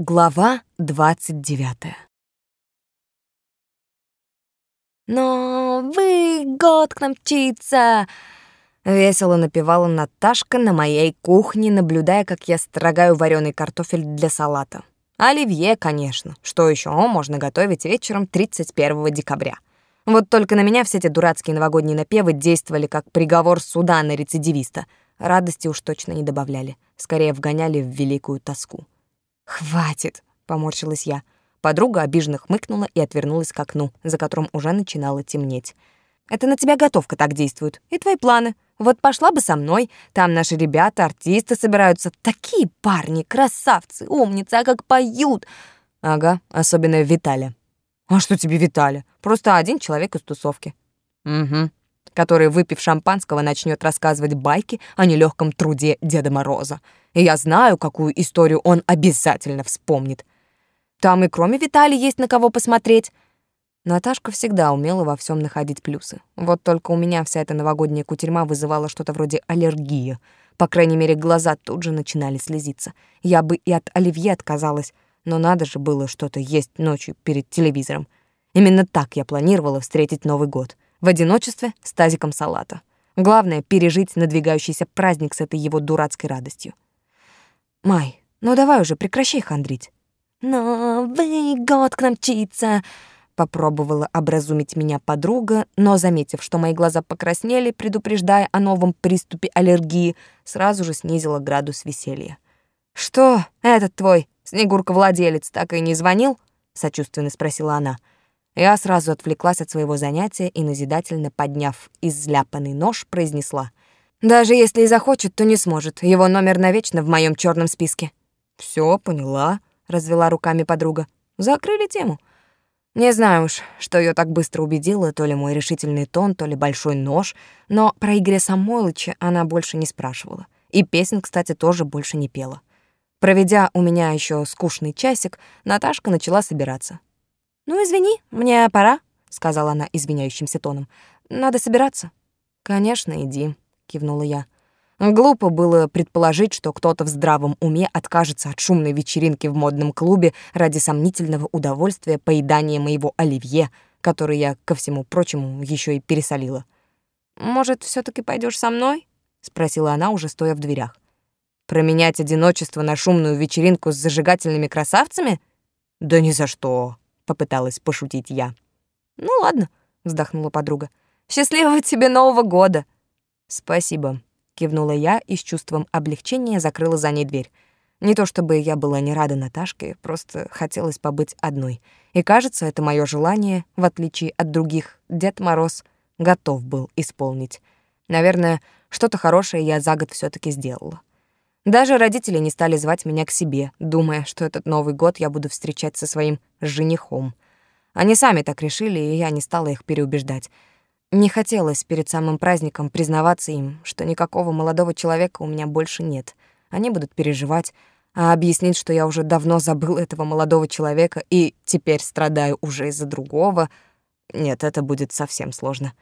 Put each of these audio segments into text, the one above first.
Глава двадцать девятая. «Новый год к нам мчится!» Весело напевала Наташка на моей кухне, наблюдая, как я строгаю вареный картофель для салата. Оливье, конечно. Что еще можно готовить вечером 31 декабря? Вот только на меня все эти дурацкие новогодние напевы действовали как приговор суда на рецидивиста. Радости уж точно не добавляли. Скорее вгоняли в великую тоску. «Хватит!» — поморщилась я. Подруга обиженно хмыкнула и отвернулась к окну, за которым уже начинало темнеть. «Это на тебя готовка так действует. И твои планы. Вот пошла бы со мной. Там наши ребята, артисты собираются. Такие парни, красавцы, умницы, а как поют!» «Ага, особенно Виталя». «А что тебе Виталя? Просто один человек из тусовки». «Угу. Который, выпив шампанского, начнет рассказывать байки о нелегком труде Деда Мороза и я знаю, какую историю он обязательно вспомнит. Там и кроме Виталия есть на кого посмотреть. Наташка всегда умела во всем находить плюсы. Вот только у меня вся эта новогодняя кутерьма вызывала что-то вроде аллергии. По крайней мере, глаза тут же начинали слезиться. Я бы и от оливье отказалась, но надо же было что-то есть ночью перед телевизором. Именно так я планировала встретить Новый год. В одиночестве с тазиком салата. Главное — пережить надвигающийся праздник с этой его дурацкой радостью. Май, ну давай уже, прекращай хандрить. Новый год к нам мчится. Попробовала образумить меня подруга, но, заметив, что мои глаза покраснели, предупреждая о новом приступе аллергии, сразу же снизила градус веселья. «Что, этот твой Снегурка-владелец так и не звонил?» — сочувственно спросила она. Я сразу отвлеклась от своего занятия и, назидательно подняв изляпанный нож, произнесла — даже если и захочет, то не сможет. Его номер навечно в моем черном списке. Все, поняла, развела руками подруга. Закрыли тему. Не знаю уж, что ее так быстро убедило, то ли мой решительный тон, то ли большой нож, но про Игоря Самойлыча она больше не спрашивала. И песен, кстати, тоже больше не пела. Проведя у меня еще скучный часик, Наташка начала собираться. «Ну, извини, мне пора», — сказала она извиняющимся тоном. «Надо собираться». «Конечно, иди», кивнула я. Глупо было предположить, что кто-то в здравом уме откажется от шумной вечеринки в модном клубе ради сомнительного удовольствия поедания моего оливье, который я, ко всему прочему, еще и пересолила. «Может, все таки пойдешь со мной?» — спросила она, уже стоя в дверях. «Променять одиночество на шумную вечеринку с зажигательными красавцами? Да ни за что!» — попыталась пошутить я. «Ну ладно», — вздохнула подруга. «Счастливого тебе Нового года!» «Спасибо», — кивнула я и с чувством облегчения закрыла за ней дверь. Не то чтобы я была не рада Наташке, просто хотелось побыть одной. И кажется, это мое желание, в отличие от других, Дед Мороз готов был исполнить. Наверное, что-то хорошее я за год все таки сделала. Даже родители не стали звать меня к себе, думая, что этот Новый год я буду встречать со своим женихом. Они сами так решили, и я не стала их переубеждать. Не хотелось перед самым праздником признаваться им, что никакого молодого человека у меня больше нет. Они будут переживать, а объяснить, что я уже давно забыл этого молодого человека и теперь страдаю уже из-за другого, нет, это будет совсем сложно.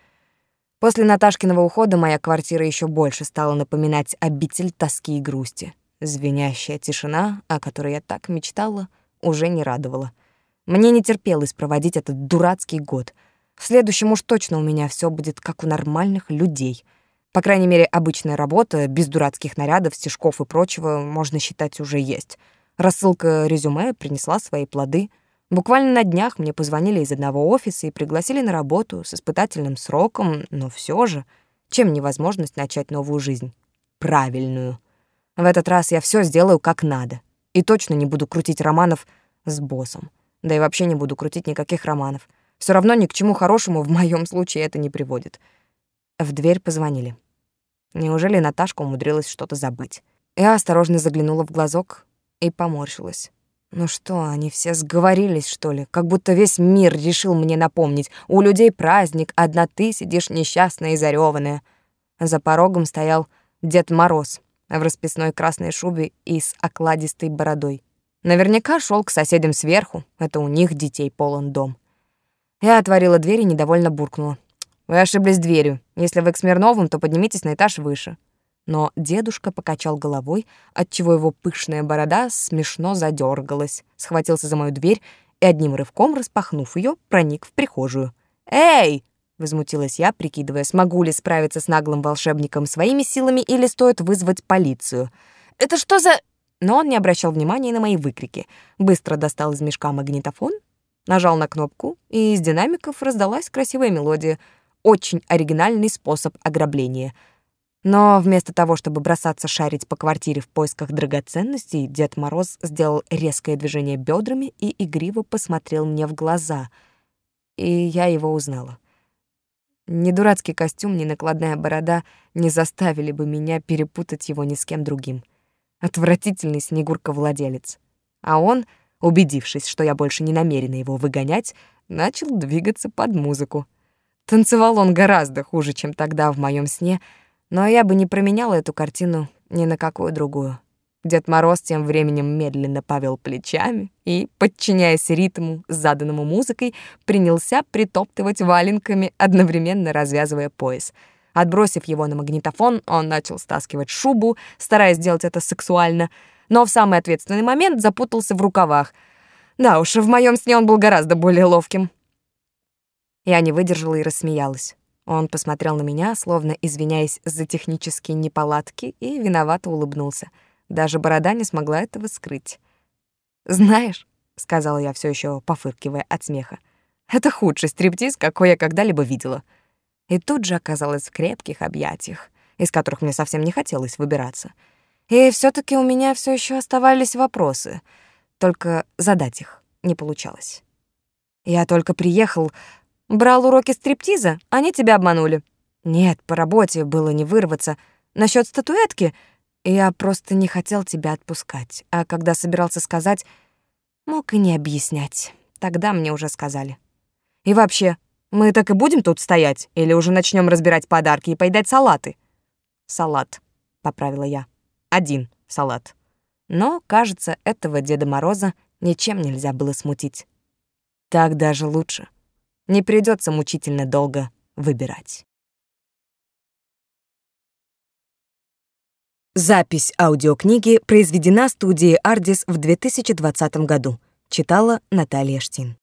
После Наташкиного ухода моя квартира еще больше стала напоминать обитель тоски и грусти. Звенящая тишина, о которой я так мечтала, уже не радовала. Мне не терпелось проводить этот дурацкий год — в следующем уж точно у меня все будет как у нормальных людей. По крайней мере, обычная работа, без дурацких нарядов, стежков и прочего, можно считать, уже есть. Рассылка резюме принесла свои плоды. Буквально на днях мне позвонили из одного офиса и пригласили на работу с испытательным сроком, но все же, чем невозможность начать новую жизнь? Правильную. В этот раз я все сделаю как надо. И точно не буду крутить романов с боссом. Да и вообще не буду крутить никаких романов. Все равно ни к чему хорошему в моем случае это не приводит. В дверь позвонили. Неужели Наташка умудрилась что-то забыть? Я осторожно заглянула в глазок и поморщилась. Ну что, они все сговорились, что ли? Как будто весь мир решил мне напомнить. У людей праздник, одна ты сидишь несчастная и зарёванная. За порогом стоял Дед Мороз в расписной красной шубе и с окладистой бородой. Наверняка шел к соседям сверху, это у них детей полон дом. Я отворила дверь и недовольно буркнула. «Вы ошиблись дверью. Если вы к Смирновым, то поднимитесь на этаж выше». Но дедушка покачал головой, отчего его пышная борода смешно задергалась, схватился за мою дверь и одним рывком, распахнув ее, проник в прихожую. «Эй!» — возмутилась я, прикидывая, смогу ли справиться с наглым волшебником своими силами или стоит вызвать полицию. «Это что за...» Но он не обращал внимания на мои выкрики. Быстро достал из мешка магнитофон, нажал на кнопку, и из динамиков раздалась красивая мелодия. Очень оригинальный способ ограбления — но вместо того, чтобы бросаться шарить по квартире в поисках драгоценностей, Дед Мороз сделал резкое движение бедрами и игриво посмотрел мне в глаза. И я его узнала. Ни дурацкий костюм, ни накладная борода не заставили бы меня перепутать его ни с кем другим. Отвратительный Снегурка-владелец. А он, убедившись, что я больше не намерена его выгонять, начал двигаться под музыку. Танцевал он гораздо хуже, чем тогда в моем сне — но я бы не променяла эту картину ни на какую другую. Дед Мороз тем временем медленно повел плечами и, подчиняясь ритму, заданному музыкой, принялся притоптывать валенками, одновременно развязывая пояс. Отбросив его на магнитофон, он начал стаскивать шубу, стараясь сделать это сексуально, но в самый ответственный момент запутался в рукавах. Да уж, в моем сне он был гораздо более ловким. Я не выдержала и рассмеялась. Он посмотрел на меня, словно извиняясь за технические неполадки, и виновато улыбнулся. Даже борода не смогла этого скрыть. «Знаешь», — сказала я все еще пофыркивая от смеха, «это худший стриптиз, какой я когда-либо видела». И тут же оказалась в крепких объятиях, из которых мне совсем не хотелось выбираться. И все таки у меня все еще оставались вопросы, только задать их не получалось. Я только приехал, Брал уроки стриптиза, они тебя обманули. Нет, по работе было не вырваться. Насчет статуэтки я просто не хотел тебя отпускать. А когда собирался сказать, мог и не объяснять. Тогда мне уже сказали. И вообще, мы так и будем тут стоять или уже начнем разбирать подарки и поедать салаты? Салат, поправила я. Один салат. Но, кажется, этого Деда Мороза ничем нельзя было смутить. Так даже лучше. Не придется мучительно долго выбирать. Запись аудиокниги произведена студией «Ардис» в 2020 году. Читала Наталья Штин.